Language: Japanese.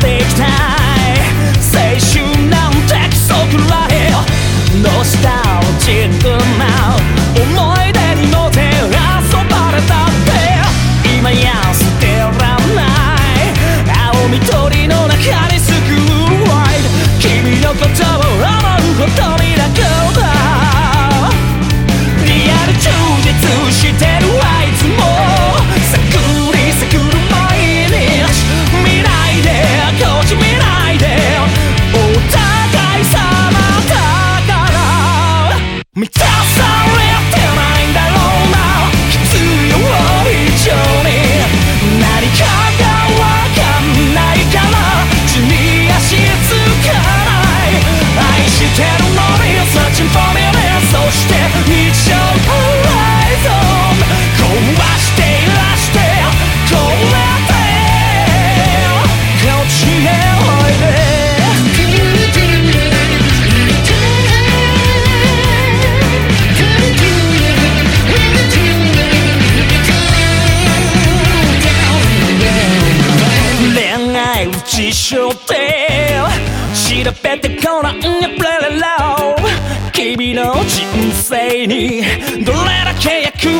Big time ないち消って調べてごらんやプレレロ君の人生にどれだけ役